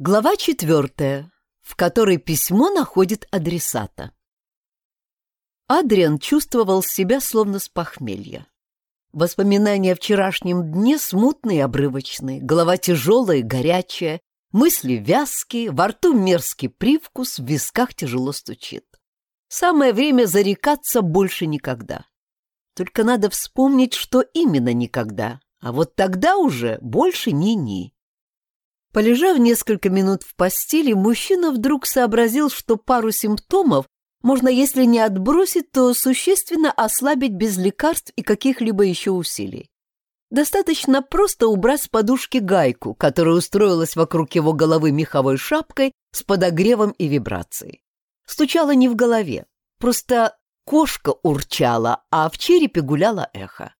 Глава четвертая, в которой письмо находит адресата. Адриан чувствовал себя словно с похмелья. Воспоминания о вчерашнем дне смутные и обрывочные, голова тяжелая и горячая, мысли вязкие, во рту мерзкий привкус, в висках тяжело стучит. Самое время зарекаться больше никогда. Только надо вспомнить, что именно никогда, а вот тогда уже больше ни-ни. Полежав несколько минут в постели, мужчина вдруг сообразил, что пару симптомов можно, если не отбросить, то существенно ослабить без лекарств и каких-либо еще усилий. Достаточно просто убрать с подушки гайку, которая устроилась вокруг его головы меховой шапкой с подогревом и вибрацией. Стучала не в голове, просто кошка урчала, а в черепе гуляло эхо.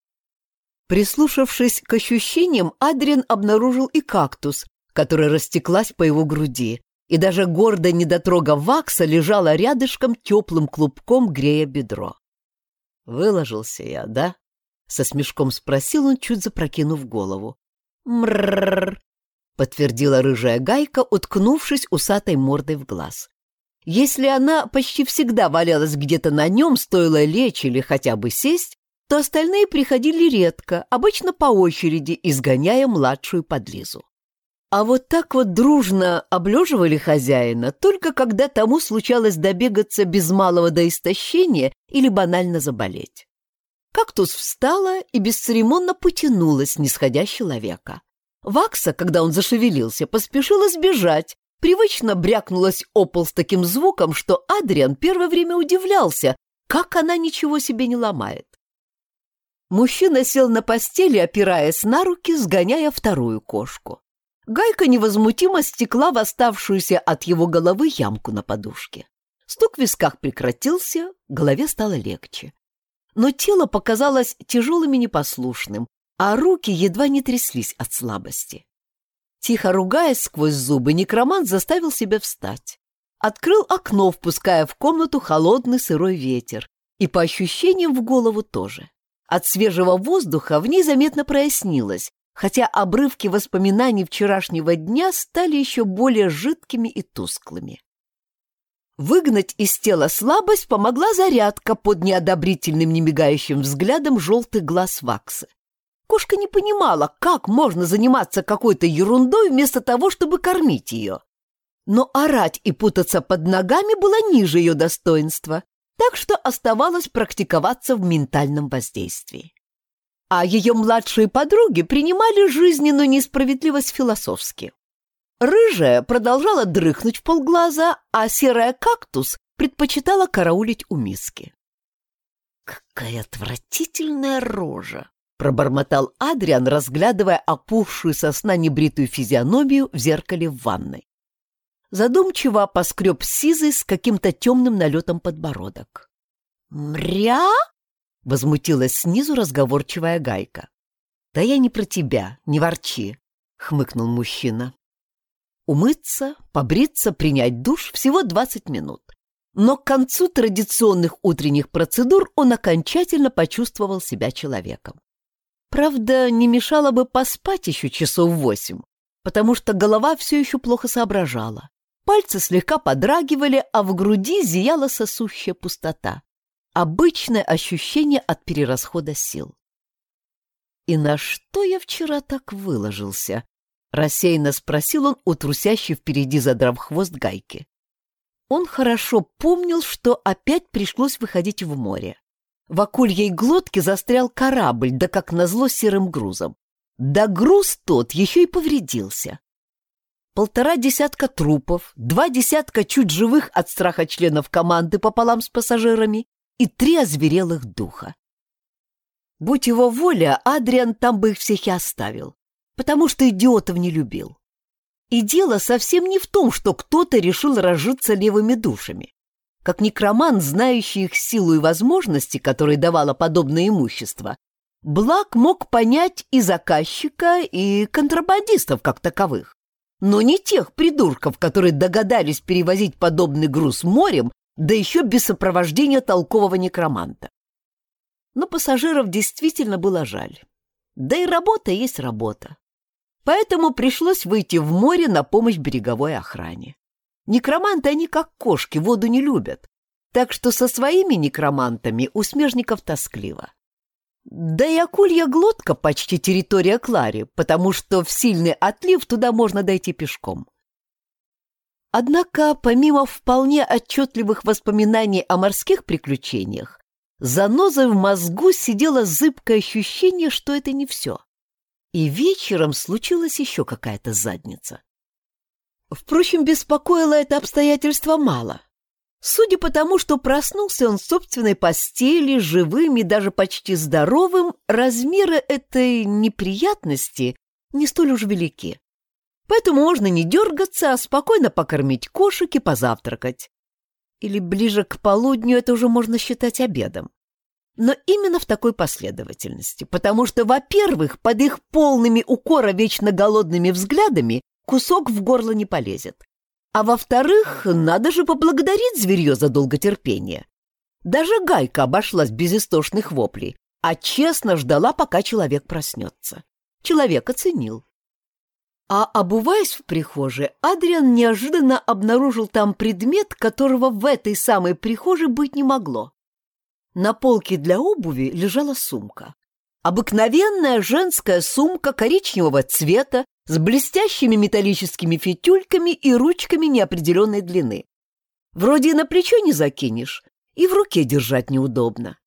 Прислушавшись к ощущениям, Адриан обнаружил и кактус, которая растеклась по его груди, и даже гордая недотрога вакса лежала рядышком теплым клубком, грея бедро. «Выложился я, да?» — со смешком спросил он, чуть запрокинув голову. «Мррррр», — подтвердила рыжая гайка, уткнувшись усатой мордой в глаз. Если она почти всегда валялась где-то на нем, стоило лечь или хотя бы сесть, то остальные приходили редко, обычно по очереди, изгоняя младшую подлизу. А вот так вот дружно облеживали хозяина, только когда тому случалось добегаться без малого до истощения или банально заболеть. Кактус встала и бесцеремонно потянулась, не сходя человека. Вакса, когда он зашевелился, поспешила сбежать, привычно брякнулась о пол с таким звуком, что Адриан первое время удивлялся, как она ничего себе не ломает. Мужчина сел на постели, опираясь на руки, сгоняя вторую кошку. Гайка невозмутимо стекла в оставшуюся от его головы ямку на подушке. Стук в висках прекратился, голове стало легче. Но тело показалось тяжелым и непослушным, а руки едва не тряслись от слабости. Тихо ругаясь сквозь зубы, некромант заставил себя встать. Открыл окно, впуская в комнату холодный сырой ветер, и по ощущениям в голову тоже. От свежего воздуха в ней заметно прояснилось, хотя обрывки воспоминаний вчерашнего дня стали еще более жидкими и тусклыми. Выгнать из тела слабость помогла зарядка под неодобрительным немигающим взглядом желтых глаз Ваксы. Кошка не понимала, как можно заниматься какой-то ерундой вместо того, чтобы кормить ее. Но орать и путаться под ногами было ниже ее достоинства, так что оставалось практиковаться в ментальном воздействии а ее младшие подруги принимали жизненную несправедливость философски. Рыжая продолжала дрыхнуть в полглаза, а серая кактус предпочитала караулить у миски. «Какая отвратительная рожа!» — пробормотал Адриан, разглядывая опухшую со сна небритую физиономию в зеркале в ванной. Задумчиво поскреб сизый с каким-то темным налетом подбородок. «Мря?» — возмутилась снизу разговорчивая гайка. «Да я не про тебя, не ворчи», — хмыкнул мужчина. Умыться, побриться, принять душ — всего двадцать минут. Но к концу традиционных утренних процедур он окончательно почувствовал себя человеком. Правда, не мешало бы поспать еще часов восемь, потому что голова все еще плохо соображала. Пальцы слегка подрагивали, а в груди зияла сосущая пустота обычное ощущение от перерасхода сил. «И на что я вчера так выложился?» — рассеянно спросил он у трусящей впереди задрав хвост гайки. Он хорошо помнил, что опять пришлось выходить в море. В акульей глотке застрял корабль, да как назло серым грузом. Да груз тот еще и повредился. Полтора десятка трупов, два десятка чуть живых от страха членов команды пополам с пассажирами и три озверелых духа. Будь его воля, Адриан там бы их всех и оставил, потому что идиотов не любил. И дело совсем не в том, что кто-то решил разжиться левыми душами. Как некроман, знающий их силу и возможности, которые давало подобное имущество, Блак мог понять и заказчика, и контрабандистов как таковых. Но не тех придурков, которые догадались перевозить подобный груз морем да еще без сопровождения толкового некроманта. Но пассажиров действительно было жаль. Да и работа есть работа. Поэтому пришлось выйти в море на помощь береговой охране. Некроманты они как кошки, воду не любят, так что со своими некромантами у смежников тоскливо. Да и акулья глотка почти территория Клари, потому что в сильный отлив туда можно дойти пешком. Однако, помимо вполне отчетливых воспоминаний о морских приключениях, за нозой в мозгу сидело зыбкое ощущение, что это не все. И вечером случилась еще какая-то задница. Впрочем, беспокоило это обстоятельство мало. Судя по тому, что проснулся он в собственной постели, живым и даже почти здоровым, размеры этой неприятности не столь уж велики. Поэтому можно не дергаться, а спокойно покормить кошек и позавтракать. Или ближе к полудню это уже можно считать обедом. Но именно в такой последовательности, потому что, во-первых, под их полными укора вечно голодными взглядами кусок в горло не полезет. А во-вторых, надо же поблагодарить зверье за долготерпение. Даже Гайка обошлась без истошных воплей, а честно ждала, пока человек проснется. Человек оценил. А обуваясь в прихожей, Адриан неожиданно обнаружил там предмет, которого в этой самой прихожей быть не могло. На полке для обуви лежала сумка. Обыкновенная женская сумка коричневого цвета с блестящими металлическими фитюльками и ручками неопределенной длины. Вроде и на плечо не закинешь, и в руке держать неудобно.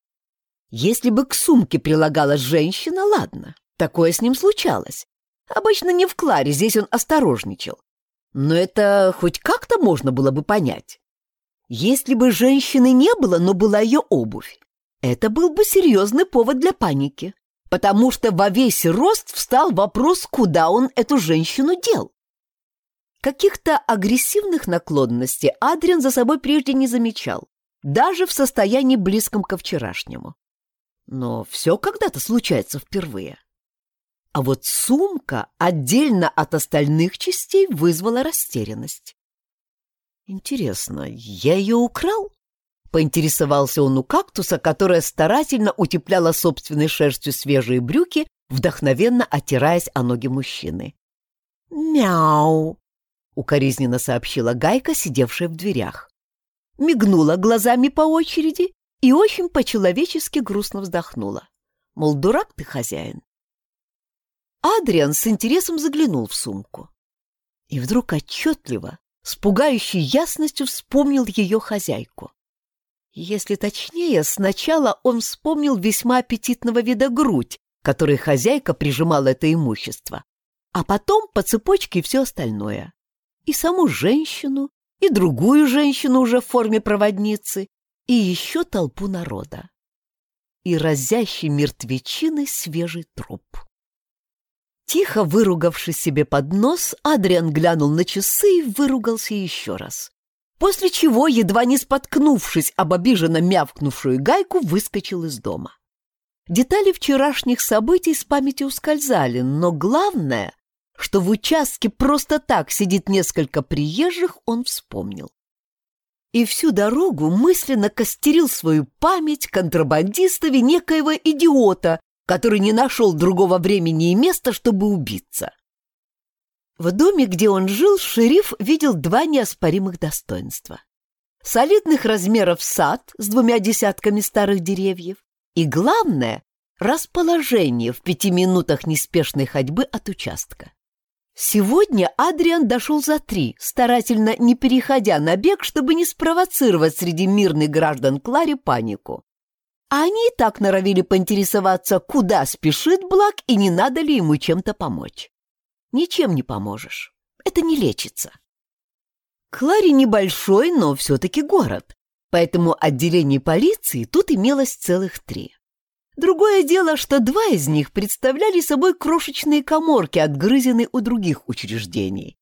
Если бы к сумке прилагалась женщина, ладно, такое с ним случалось. Обычно не в Кларе, здесь он осторожничал. Но это хоть как-то можно было бы понять. Если бы женщины не было, но была ее обувь, это был бы серьезный повод для паники потому что во весь рост встал вопрос, куда он эту женщину дел. Каких-то агрессивных наклонностей Адриан за собой прежде не замечал, даже в состоянии близком ко вчерашнему. Но все когда-то случается впервые. А вот сумка отдельно от остальных частей вызвала растерянность. Интересно, я ее украл? Поинтересовался он у кактуса, которая старательно утепляла собственной шерстью свежие брюки, вдохновенно отираясь о ноги мужчины. «Мяу!» — укоризненно сообщила Гайка, сидевшая в дверях. Мигнула глазами по очереди и очень по-человечески грустно вздохнула. Мол, дурак ты, хозяин. Адриан с интересом заглянул в сумку. И вдруг отчетливо, с пугающей ясностью вспомнил ее хозяйку. Если точнее, сначала он вспомнил весьма аппетитного вида грудь, которой хозяйка прижимала это имущество, а потом по цепочке все остальное. И саму женщину, и другую женщину уже в форме проводницы, и еще толпу народа. И разящий мертвечины свежий труп. Тихо выругавшись себе под нос, Адриан глянул на часы и выругался еще раз после чего, едва не споткнувшись об обиженно мявкнувшую гайку, выскочил из дома. Детали вчерашних событий с памяти ускользали, но главное, что в участке просто так сидит несколько приезжих, он вспомнил. И всю дорогу мысленно костерил свою память контрабандистове некоего идиота, который не нашел другого времени и места, чтобы убиться. В доме, где он жил, шериф видел два неоспоримых достоинства. Солидных размеров сад с двумя десятками старых деревьев и, главное, расположение в пяти минутах неспешной ходьбы от участка. Сегодня Адриан дошел за три, старательно не переходя на бег, чтобы не спровоцировать среди мирных граждан Клари панику. А они и так норовили поинтересоваться, куда спешит Блак и не надо ли ему чем-то помочь ничем не поможешь. Это не лечится. Клари небольшой, но все-таки город, поэтому отделений полиции тут имелось целых три. Другое дело, что два из них представляли собой крошечные коморки, отгрызенные у других учреждений.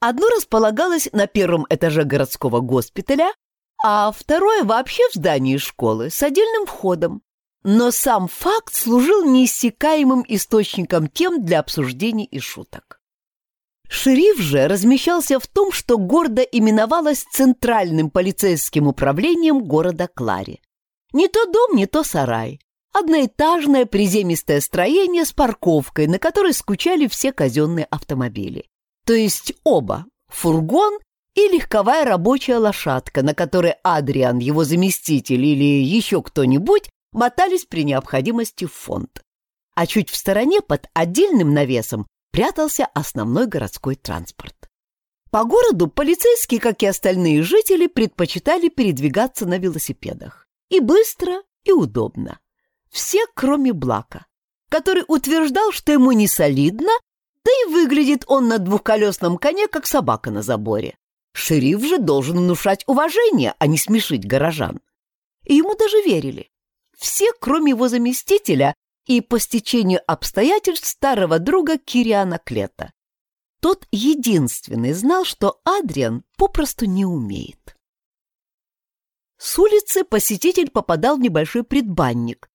Одно располагалось на первом этаже городского госпиталя, а второе вообще в здании школы с отдельным входом. Но сам факт служил неиссякаемым источником тем для обсуждений и шуток. Шериф же размещался в том, что гордо именовалось Центральным полицейским управлением города Клари. Не то дом, не то сарай. Одноэтажное приземистое строение с парковкой, на которой скучали все казенные автомобили. То есть оба – фургон и легковая рабочая лошадка, на которой Адриан, его заместитель или еще кто-нибудь мотались при необходимости в фонд. А чуть в стороне под отдельным навесом прятался основной городской транспорт. По городу полицейские, как и остальные жители, предпочитали передвигаться на велосипедах. И быстро, и удобно. Все, кроме Блака, который утверждал, что ему не солидно, да и выглядит он на двухколесном коне, как собака на заборе. Шериф же должен внушать уважение, а не смешить горожан. И ему даже верили. Все, кроме его заместителя и по стечению обстоятельств старого друга Кириана Клета. Тот единственный знал, что Адриан попросту не умеет. С улицы посетитель попадал в небольшой предбанник,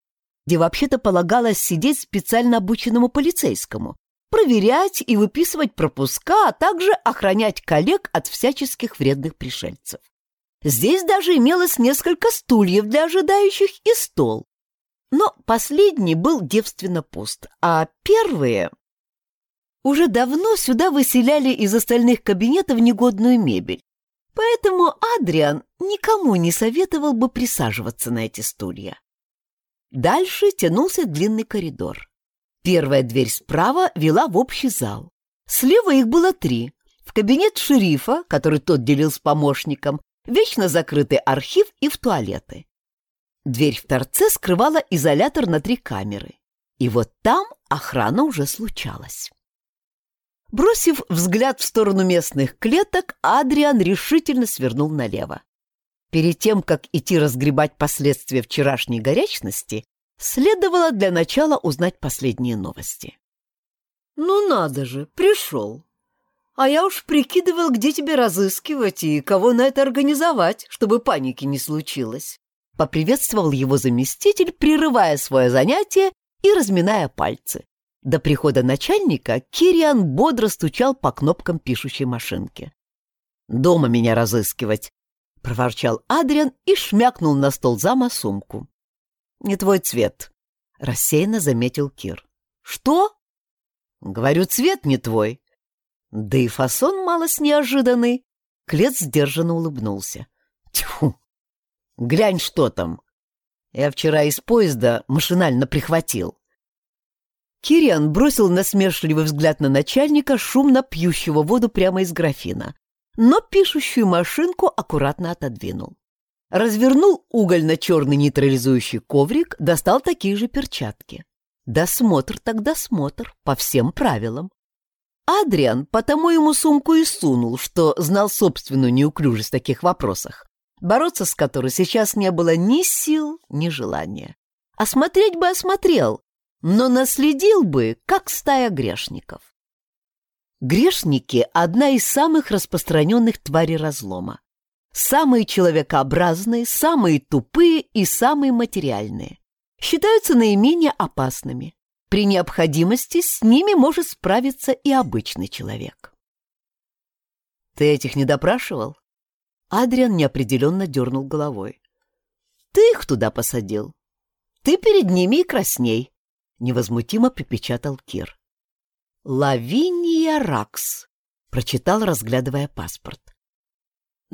где вообще-то полагалось сидеть специально обученному полицейскому, проверять и выписывать пропуска, а также охранять коллег от всяческих вредных пришельцев. Здесь даже имелось несколько стульев для ожидающих и стол. Но последний был девственно пуст, а первые уже давно сюда выселяли из остальных кабинетов негодную мебель. Поэтому Адриан никому не советовал бы присаживаться на эти стулья. Дальше тянулся длинный коридор. Первая дверь справа вела в общий зал. Слева их было три. В кабинет шерифа, который тот делил с помощником, вечно закрытый архив и в туалеты. Дверь в торце скрывала изолятор на три камеры. И вот там охрана уже случалась. Бросив взгляд в сторону местных клеток, Адриан решительно свернул налево. Перед тем, как идти разгребать последствия вчерашней горячности, следовало для начала узнать последние новости. «Ну надо же, пришел. А я уж прикидывал, где тебя разыскивать и кого на это организовать, чтобы паники не случилось». Поприветствовал его заместитель, прерывая свое занятие и разминая пальцы. До прихода начальника Кириан бодро стучал по кнопкам пишущей машинки. «Дома меня разыскивать», — проворчал Адриан и шмякнул на стол зама сумку. «Не твой цвет», — рассеянно заметил Кир. «Что?» «Говорю, цвет не твой». Да и фасон малость неожиданный. Клет сдержанно улыбнулся. Тьфу! Глянь, что там. Я вчера из поезда машинально прихватил. Кириан бросил насмешливый взгляд на начальника, шумно пьющего воду прямо из графина, но пишущую машинку аккуратно отодвинул. Развернул угольно-черный нейтрализующий коврик, достал такие же перчатки. Досмотр так досмотр, по всем правилам. Адриан потому ему сумку и сунул, что знал собственную неуклюжесть в таких вопросах, бороться с которой сейчас не было ни сил, ни желания. Осмотреть бы осмотрел, но наследил бы, как стая грешников. Грешники – одна из самых распространенных тварей разлома. Самые человекообразные, самые тупые и самые материальные. Считаются наименее опасными. При необходимости с ними может справиться и обычный человек. «Ты этих не допрашивал?» Адриан неопределенно дернул головой. «Ты их туда посадил. Ты перед ними и красней невозмутимо припечатал Кир. «Лавиния Ракс», — прочитал, разглядывая паспорт.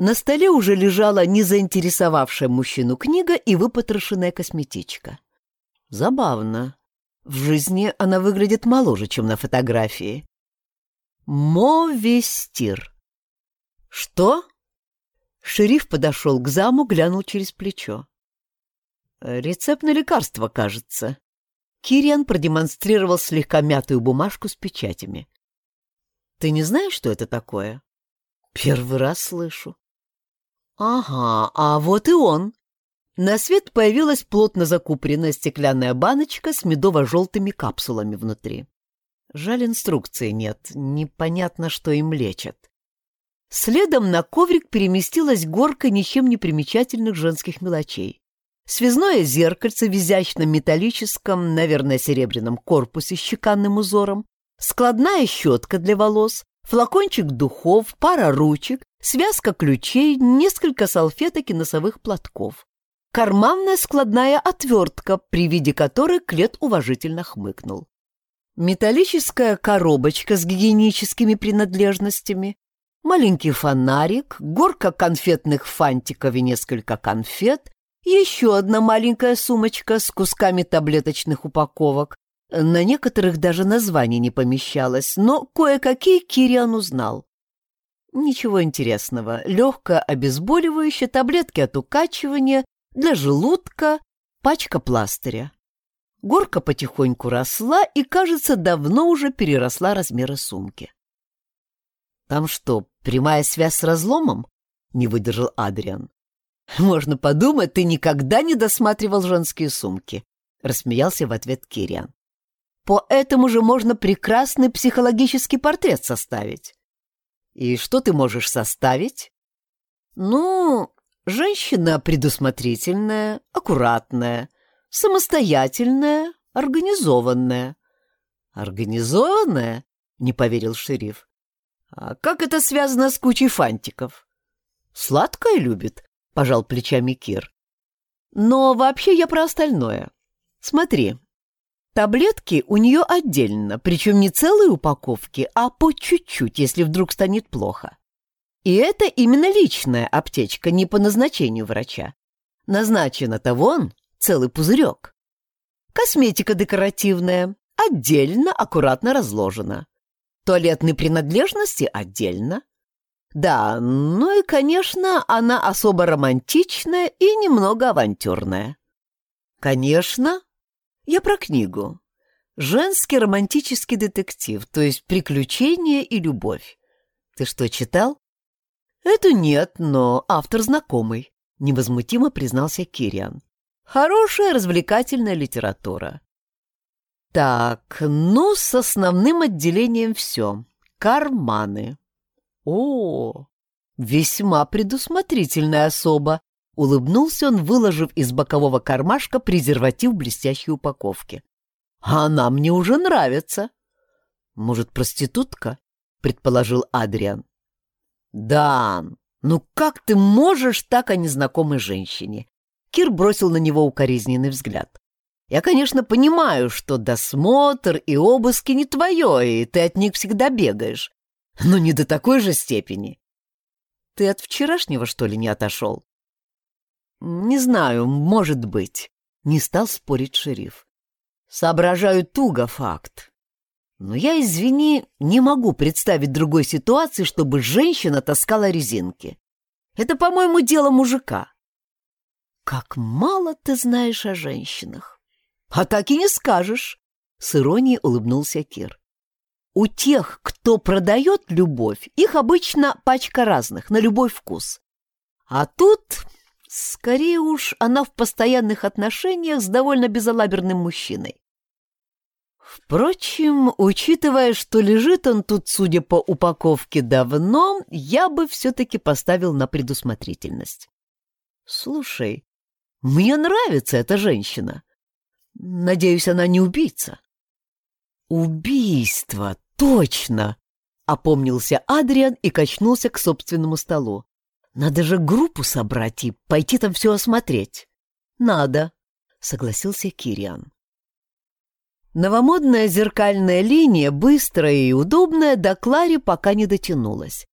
На столе уже лежала незаинтересовавшая мужчину книга и выпотрошенная косметичка. Забавно. В жизни она выглядит моложе, чем на фотографии. Мовестир. Что? Шериф подошел к заму, глянул через плечо. Рецепт на лекарство, кажется. Кириан продемонстрировал слегка мятую бумажку с печатями. «Ты не знаешь, что это такое?» «Первый раз слышу». «Ага, а вот и он». На свет появилась плотно закупоренная стеклянная баночка с медово-желтыми капсулами внутри. Жаль, инструкции нет, непонятно, что им лечат. Следом на коврик переместилась горка ничем не примечательных женских мелочей связное зеркальце в изящном металлическом, наверное, серебряном корпусе с чеканным узором, складная щетка для волос, флакончик духов, пара ручек, связка ключей, несколько салфеток и носовых платков. карманная складная отвертка, при виде которой Клет уважительно хмыкнул. Металлическая коробочка с гигиеническими принадлежностями, маленький фонарик, горка конфетных фантиков и несколько конфет, еще одна маленькая сумочка с кусками таблеточных упаковок. На некоторых даже названий не помещалось, но кое-какие Кириан узнал. Ничего интересного. Легкое обезболивающее, таблетки от укачивания, для желудка, пачка пластыря. Горка потихоньку росла и, кажется, давно уже переросла размеры сумки. «Там что, прямая связь с разломом?» — не выдержал Адриан. «Можно подумать, ты никогда не досматривал женские сумки», — рассмеялся в ответ Кириан. «По этому же можно прекрасный психологический портрет составить». «И что ты можешь составить?» «Ну, женщина предусмотрительная, аккуратная, самостоятельная, организованная». «Организованная?» — не поверил шериф. «А как это связано с кучей фантиков?» «Сладкое любит», — пожал плечами Кир. «Но вообще я про остальное. Смотри, таблетки у нее отдельно, причем не целые упаковки, а по чуть-чуть, если вдруг станет плохо. И это именно личная аптечка, не по назначению врача. Назначено-то вон целый пузырек. Косметика декоративная, отдельно, аккуратно разложена. Туалетные принадлежности отдельно. Да, ну и, конечно, она особо романтичная и немного авантюрная. Конечно, я про книгу. Женский романтический детектив, то есть приключения и любовь. Ты что, читал? Это нет, но автор знакомый, невозмутимо признался Кириан. Хорошая развлекательная литература. Так, ну, с основным отделением все. Карманы. О, весьма предусмотрительная особа. Улыбнулся он, выложив из бокового кармашка презерватив блестящей упаковки. А она мне уже нравится. Может, проститутка? Предположил Адриан. Дан, ну как ты можешь так о незнакомой женщине? Кир бросил на него укоризненный взгляд. Я, конечно, понимаю, что досмотр и обыски не твое, и ты от них всегда бегаешь. Но не до такой же степени. Ты от вчерашнего, что ли, не отошел? Не знаю, может быть. Не стал спорить шериф. Соображаю туго факт. Но я, извини, не могу представить другой ситуации, чтобы женщина таскала резинки. Это, по-моему, дело мужика. Как мало ты знаешь о женщинах. А так и не скажешь, — с иронией улыбнулся Кир. У тех, кто продает любовь, их обычно пачка разных, на любой вкус. А тут, скорее уж, она в постоянных отношениях с довольно безалаберным мужчиной. Впрочем, учитывая, что лежит он тут, судя по упаковке, давно, я бы все-таки поставил на предусмотрительность. Слушай, мне нравится эта женщина. Надеюсь, она не убийца. Убийство, точно! Опомнился Адриан и качнулся к собственному столу. Надо же группу собрать и пойти там все осмотреть. Надо, согласился Кириан. Новомодная зеркальная линия, быстрая и удобная, до Клари пока не дотянулась.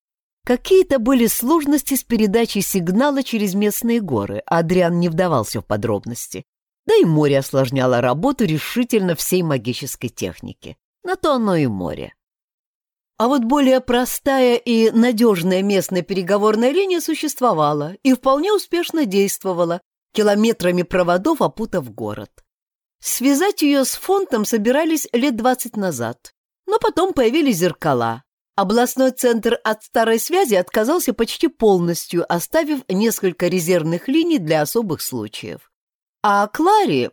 Какие-то были сложности с передачей сигнала через местные горы, Адриан не вдавался в подробности. Да и море осложняло работу решительно всей магической техники. На то оно и море. А вот более простая и надежная местная переговорная линия существовала и вполне успешно действовала, километрами проводов опутав город. Связать ее с фонтом собирались лет двадцать назад, но потом появились зеркала. Областной центр от старой связи отказался почти полностью, оставив несколько резервных линий для особых случаев. А Клари...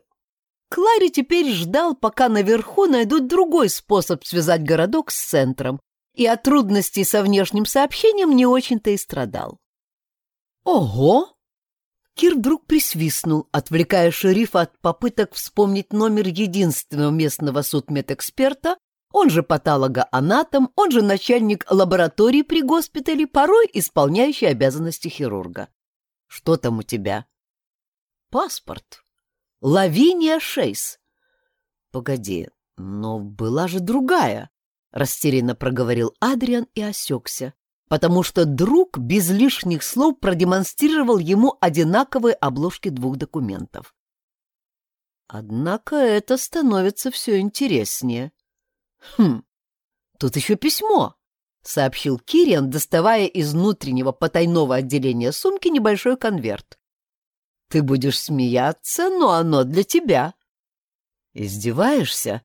Клари теперь ждал, пока наверху найдут другой способ связать городок с центром, и от трудностей со внешним сообщением не очень-то и страдал. «Ого!» Кир вдруг присвистнул, отвлекая шерифа от попыток вспомнить номер единственного местного судмедэксперта, он же патологоанатом, он же начальник лаборатории при госпитале, порой исполняющий обязанности хирурга. «Что там у тебя?» паспорт. Лавиния Шейс. Погоди, но была же другая, растерянно проговорил Адриан и осекся, потому что друг без лишних слов продемонстрировал ему одинаковые обложки двух документов. Однако это становится все интереснее. Хм, тут еще письмо, сообщил Кириан, доставая из внутреннего потайного отделения сумки небольшой конверт. Ты будешь смеяться, но оно для тебя. Издеваешься?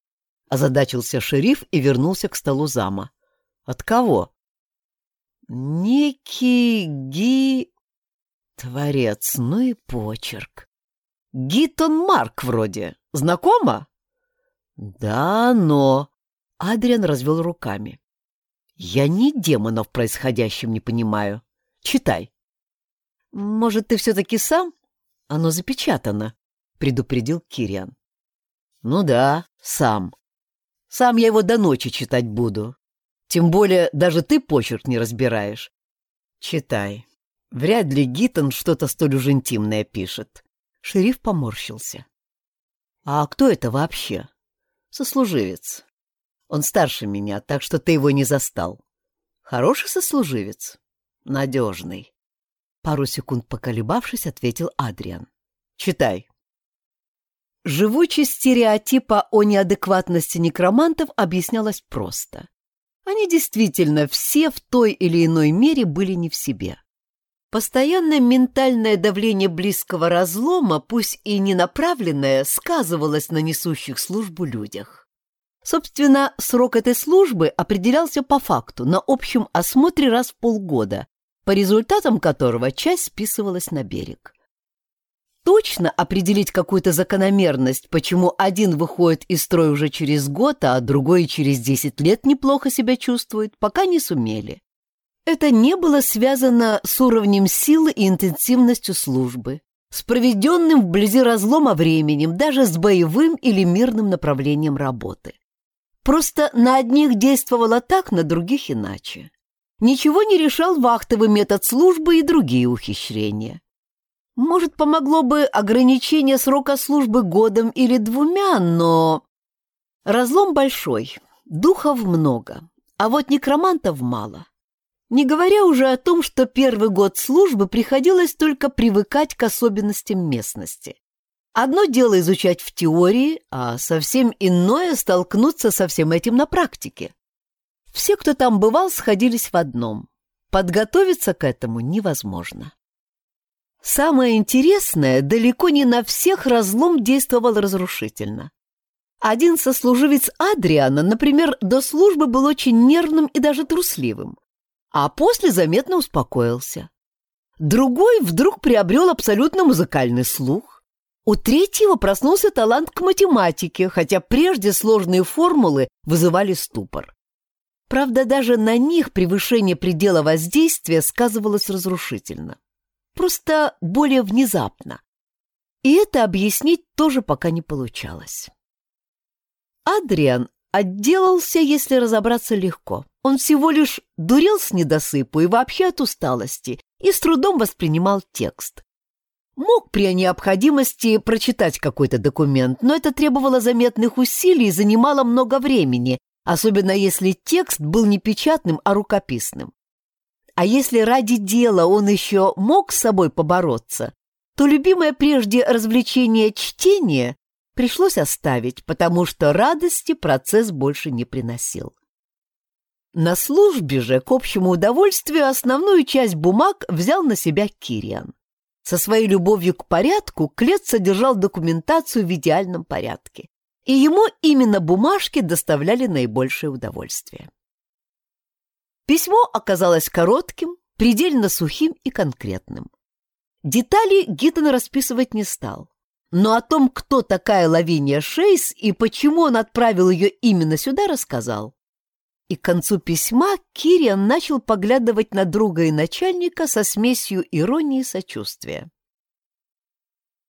Озадачился шериф и вернулся к столу зама. От кого? Некий Ги... Творец, ну и почерк. Гитон Марк вроде. Знакомо? Да, но... Адриан развел руками. Я ни демонов в происходящем не понимаю. Читай. Может, ты все-таки сам? Оно запечатано, предупредил Кириан. Ну да, сам. Сам я его до ночи читать буду. Тем более даже ты почерк не разбираешь. Читай. Вряд ли Гитон что-то столь уж интимное пишет. Шериф поморщился. А кто это вообще? Сослуживец. Он старше меня, так что ты его не застал. Хороший сослуживец? Надежный. Пару секунд поколебавшись, ответил Адриан. Читай. Живучесть стереотипа о неадекватности некромантов объяснялась просто. Они действительно все в той или иной мере были не в себе. Постоянное ментальное давление близкого разлома, пусть и не направленное, сказывалось на несущих службу людях. Собственно, срок этой службы определялся по факту на общем осмотре раз в полгода, по результатам которого часть списывалась на берег. Точно определить какую-то закономерность, почему один выходит из строя уже через год, а другой через 10 лет неплохо себя чувствует, пока не сумели. Это не было связано с уровнем силы и интенсивностью службы, с проведенным вблизи разлома временем, даже с боевым или мирным направлением работы. Просто на одних действовало так, на других иначе. Ничего не решал вахтовый метод службы и другие ухищрения. Может, помогло бы ограничение срока службы годом или двумя, но... Разлом большой, духов много, а вот некромантов мало. Не говоря уже о том, что первый год службы приходилось только привыкать к особенностям местности. Одно дело изучать в теории, а совсем иное столкнуться со всем этим на практике. Все, кто там бывал, сходились в одном. Подготовиться к этому невозможно. Самое интересное, далеко не на всех разлом действовал разрушительно. Один сослуживец Адриана, например, до службы был очень нервным и даже трусливым, а после заметно успокоился. Другой вдруг приобрел абсолютно музыкальный слух. У третьего проснулся талант к математике, хотя прежде сложные формулы вызывали ступор. Правда, даже на них превышение предела воздействия сказывалось разрушительно. Просто более внезапно. И это объяснить тоже пока не получалось. Адриан отделался, если разобраться легко. Он всего лишь дурел с недосыпу и вообще от усталости, и с трудом воспринимал текст. Мог при необходимости прочитать какой-то документ, но это требовало заметных усилий и занимало много времени, особенно если текст был не печатным, а рукописным. А если ради дела он еще мог с собой побороться, то любимое прежде развлечение чтения пришлось оставить, потому что радости процесс больше не приносил. На службе же, к общему удовольствию, основную часть бумаг взял на себя Кириан. Со своей любовью к порядку Клет содержал документацию в идеальном порядке и ему именно бумажки доставляли наибольшее удовольствие. Письмо оказалось коротким, предельно сухим и конкретным. Детали Гиттон расписывать не стал, но о том, кто такая Лавиния Шейс и почему он отправил ее именно сюда, рассказал. И к концу письма Кириан начал поглядывать на друга и начальника со смесью иронии и сочувствия.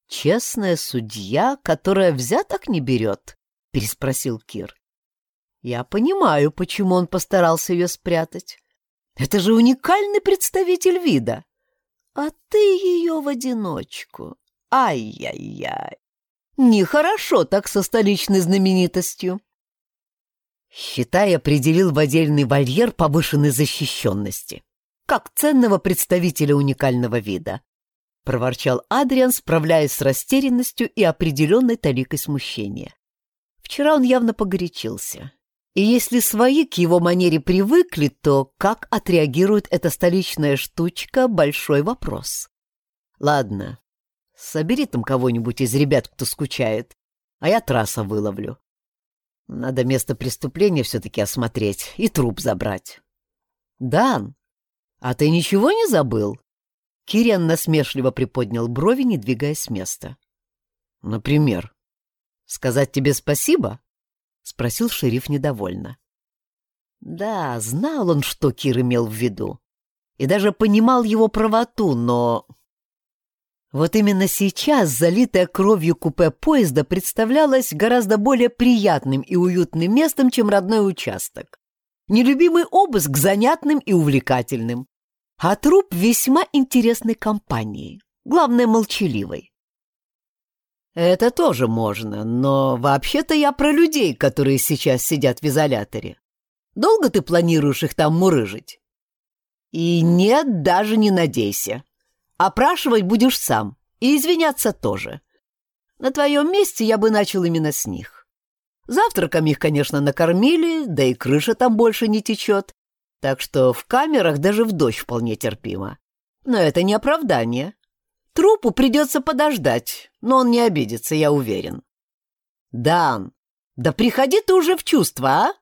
«Честная судья, которая взяток не берет?» — переспросил Кир. «Я понимаю, почему он постарался ее спрятать. Это же уникальный представитель вида. А ты ее в одиночку. Ай-яй-яй. Нехорошо так со столичной знаменитостью. Считай, определил в отдельный вольер повышенной защищенности, как ценного представителя уникального вида. Проворчал Адриан, справляясь с растерянностью и определенной таликой смущения. Вчера он явно погорячился. И если свои к его манере привыкли, то как отреагирует эта столичная штучка — большой вопрос. Ладно, собери там кого-нибудь из ребят, кто скучает, а я трасса выловлю. Надо место преступления все-таки осмотреть и труп забрать. «Дан, а ты ничего не забыл?» Кириан насмешливо приподнял брови, не двигаясь с места. «Например, сказать тебе спасибо?» — спросил шериф недовольно. Да, знал он, что Кир имел в виду, и даже понимал его правоту, но вот именно сейчас залитое кровью купе поезда представлялось гораздо более приятным и уютным местом, чем родной участок. Нелюбимый обыск занятным и увлекательным, а труп весьма интересной компании, главное, молчаливой. Это тоже можно, но вообще-то я про людей, которые сейчас сидят в изоляторе. Долго ты планируешь их там мурыжить? И нет, даже не надейся. Опрашивать будешь сам. И извиняться тоже. На твоем месте я бы начал именно с них. Завтраком их, конечно, накормили, да и крыша там больше не течет. Так что в камерах даже в дождь вполне терпимо. Но это не оправдание. Трупу придется подождать, но он не обидится, я уверен. Дан, да приходи ты уже в чувство, а?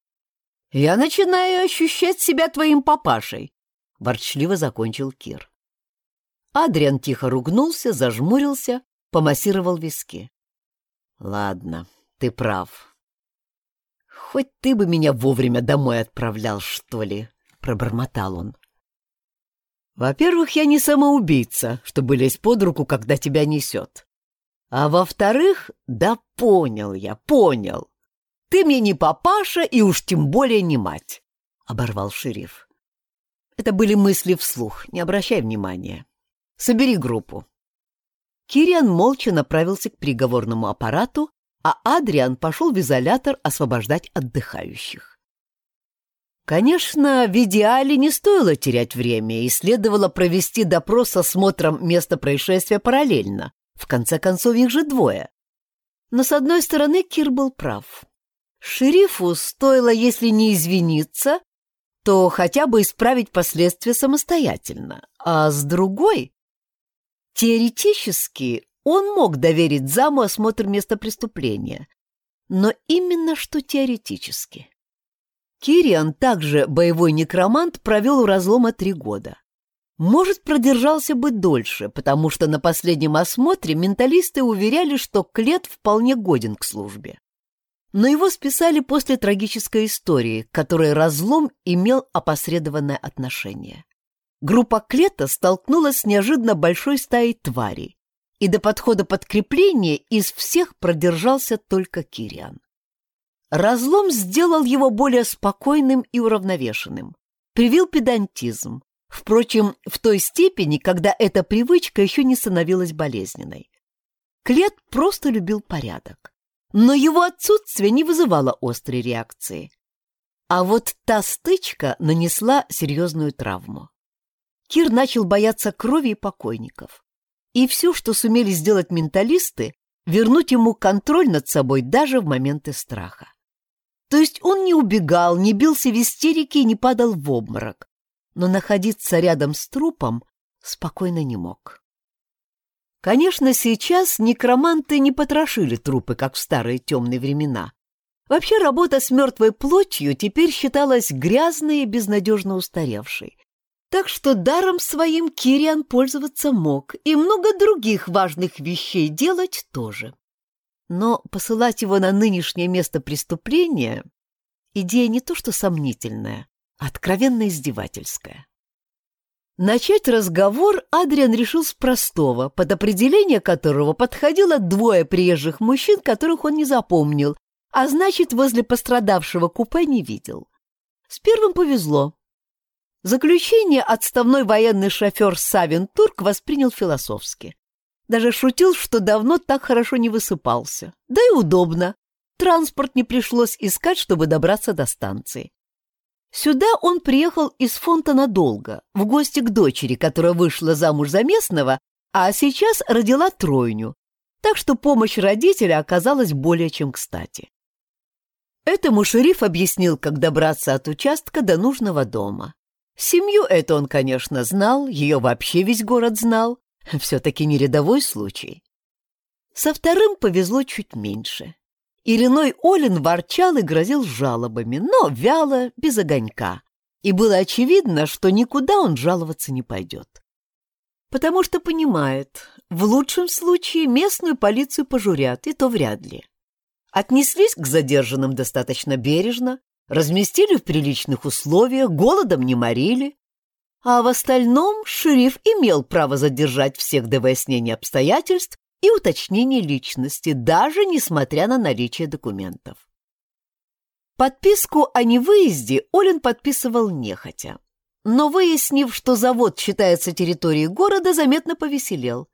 Я начинаю ощущать себя твоим папашей, — ворчливо закончил Кир. Адриан тихо ругнулся, зажмурился, помассировал виски. «Ладно, ты прав. Хоть ты бы меня вовремя домой отправлял, что ли?» — пробормотал он. «Во-первых, я не самоубийца, чтобы лезть под руку, когда тебя несет. А во-вторых, да понял я, понял. Ты мне не папаша и уж тем более не мать», — оборвал шериф. Это были мысли вслух, не обращай внимания. Собери группу». Кириан молча направился к приговорному аппарату, а Адриан пошел в изолятор освобождать отдыхающих. Конечно, в идеале не стоило терять время и следовало провести допрос с осмотром места происшествия параллельно. В конце концов, их же двое. Но, с одной стороны, Кир был прав. Шерифу стоило, если не извиниться, то хотя бы исправить последствия самостоятельно. А с другой, Теоретически он мог доверить заму осмотр места преступления, но именно что теоретически. Кириан, также боевой некромант, провел у разлома три года. Может, продержался бы дольше, потому что на последнем осмотре менталисты уверяли, что Клет вполне годен к службе. Но его списали после трагической истории, к которой разлом имел опосредованное отношение группа Клета столкнулась с неожиданно большой стаей тварей, и до подхода подкрепления из всех продержался только Кириан. Разлом сделал его более спокойным и уравновешенным, привил педантизм, впрочем, в той степени, когда эта привычка еще не становилась болезненной. Клет просто любил порядок, но его отсутствие не вызывало острой реакции. А вот та стычка нанесла серьезную травму. Кир начал бояться крови и покойников. И все, что сумели сделать менталисты, вернуть ему контроль над собой даже в моменты страха. То есть он не убегал, не бился в истерике и не падал в обморок, но находиться рядом с трупом спокойно не мог. Конечно, сейчас некроманты не потрошили трупы, как в старые темные времена. Вообще работа с мертвой плотью теперь считалась грязной и безнадежно устаревшей. Так что даром своим Кириан пользоваться мог и много других важных вещей делать тоже. Но посылать его на нынешнее место преступления — идея не то что сомнительная, откровенно издевательская. Начать разговор Адриан решил с простого, под определение которого подходило двое приезжих мужчин, которых он не запомнил, а значит, возле пострадавшего купе не видел. С первым повезло. Заключение отставной военный шофер Савин Турк воспринял философски. Даже шутил, что давно так хорошо не высыпался. Да и удобно. Транспорт не пришлось искать, чтобы добраться до станции. Сюда он приехал из фонта надолго, в гости к дочери, которая вышла замуж за местного, а сейчас родила тройню, так что помощь родителя оказалась более чем кстати. Этому шериф объяснил, как добраться от участка до нужного дома. Семью эту он, конечно, знал, ее вообще весь город знал, все-таки не рядовой случай. Со вторым повезло чуть меньше. Ириной Олин ворчал и грозил жалобами, но вяло, без огонька. И было очевидно, что никуда он жаловаться не пойдет. Потому что понимает, в лучшем случае местную полицию пожурят, и то вряд ли. Отнеслись к задержанным достаточно бережно, разместили в приличных условиях, голодом не морили, а в остальном шериф имел право задержать всех до выяснения обстоятельств и уточнения личности, даже несмотря на наличие документов. Подписку о невыезде Олин подписывал нехотя, но, выяснив, что завод считается территорией города, заметно повеселел.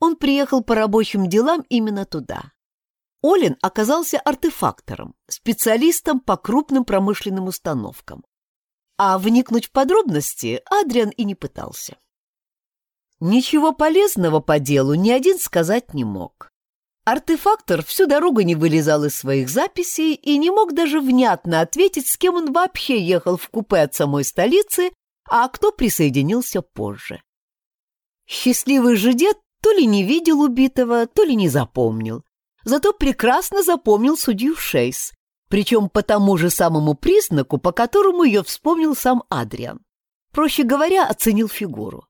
Он приехал по рабочим делам именно туда. Олин оказался артефактором, специалистом по крупным промышленным установкам. А вникнуть в подробности Адриан и не пытался. Ничего полезного по делу ни один сказать не мог. Артефактор всю дорогу не вылезал из своих записей и не мог даже внятно ответить, с кем он вообще ехал в купе от самой столицы, а кто присоединился позже. Счастливый же дед то ли не видел убитого, то ли не запомнил, зато прекрасно запомнил судью Шейс, причем по тому же самому признаку, по которому ее вспомнил сам Адриан. Проще говоря, оценил фигуру.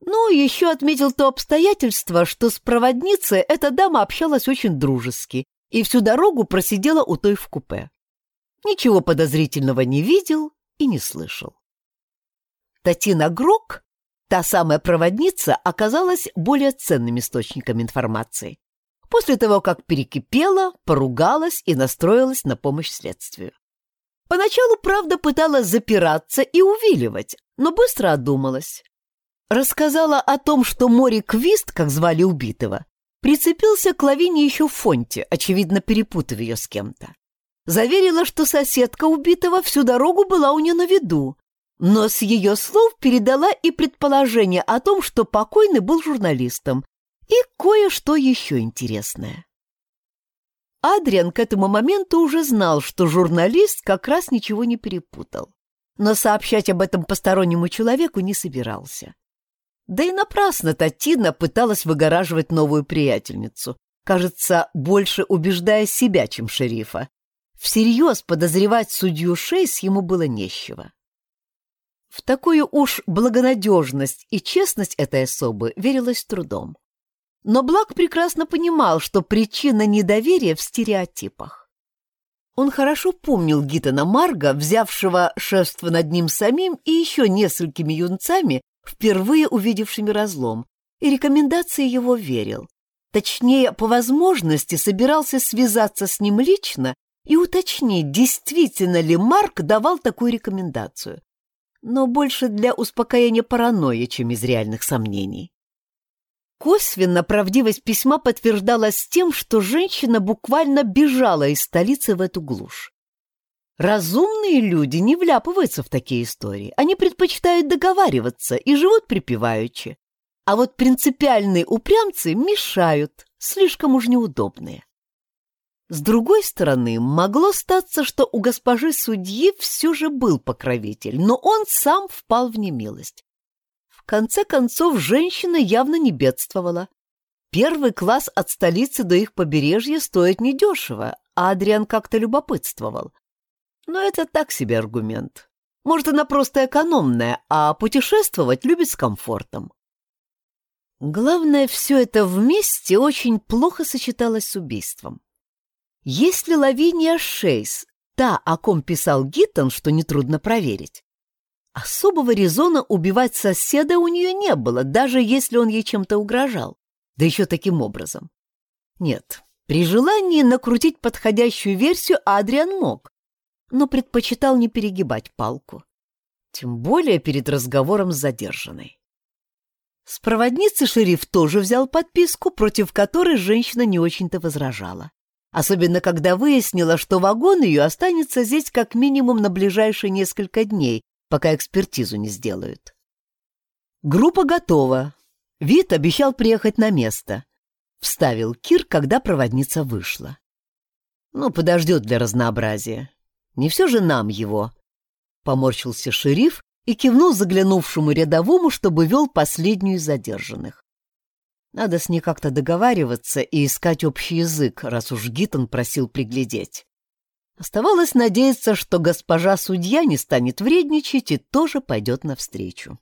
Ну, еще отметил то обстоятельство, что с проводницей эта дама общалась очень дружески и всю дорогу просидела у той в купе. Ничего подозрительного не видел и не слышал. Татина Грок, та самая проводница, оказалась более ценным источником информации после того, как перекипела, поругалась и настроилась на помощь следствию. Поначалу, правда, пыталась запираться и увиливать, но быстро одумалась. Рассказала о том, что Мори Квист, как звали убитого, прицепился к лавине еще в фонте, очевидно, перепутав ее с кем-то. Заверила, что соседка убитого всю дорогу была у нее на виду, но с ее слов передала и предположение о том, что покойный был журналистом и кое-что еще интересное. Адриан к этому моменту уже знал, что журналист как раз ничего не перепутал, но сообщать об этом постороннему человеку не собирался. Да и напрасно Татина пыталась выгораживать новую приятельницу, кажется, больше убеждая себя, чем шерифа. Всерьез подозревать судью Шейс ему было нещего. В такую уж благонадежность и честность этой особы верилось трудом. Но Блак прекрасно понимал, что причина недоверия в стереотипах. Он хорошо помнил Гитона Марга, взявшего шефство над ним самим и еще несколькими юнцами, впервые увидевшими разлом, и рекомендации его верил. Точнее, по возможности собирался связаться с ним лично и уточнить, действительно ли Марк давал такую рекомендацию. Но больше для успокоения паранойи, чем из реальных сомнений. Косвенно правдивость письма подтверждалась тем, что женщина буквально бежала из столицы в эту глушь. Разумные люди не вляпываются в такие истории. Они предпочитают договариваться и живут припеваючи. А вот принципиальные упрямцы мешают, слишком уж неудобные. С другой стороны, могло статься, что у госпожи судьи все же был покровитель, но он сам впал в немилость конце концов, женщина явно не бедствовала. Первый класс от столицы до их побережья стоит недешево, а Адриан как-то любопытствовал. Но это так себе аргумент. Может, она просто экономная, а путешествовать любит с комфортом. Главное, все это вместе очень плохо сочеталось с убийством. Если Лавиния Шейс, та, о ком писал Гиттон, что нетрудно проверить, Особого резона убивать соседа у нее не было, даже если он ей чем-то угрожал. Да еще таким образом. Нет, при желании накрутить подходящую версию Адриан мог, но предпочитал не перегибать палку. Тем более перед разговором с задержанной. С проводницы шериф тоже взял подписку, против которой женщина не очень-то возражала. Особенно, когда выяснила, что вагон ее останется здесь как минимум на ближайшие несколько дней, пока экспертизу не сделают. Группа готова. Вид обещал приехать на место. Вставил Кир, когда проводница вышла. Ну, подождет для разнообразия. Не все же нам его. Поморщился шериф и кивнул заглянувшему рядовому, чтобы вел последнюю из задержанных. Надо с ней как-то договариваться и искать общий язык, раз уж Гитон просил приглядеть. Оставалось надеяться, что госпожа судья не станет вредничать и тоже пойдет навстречу.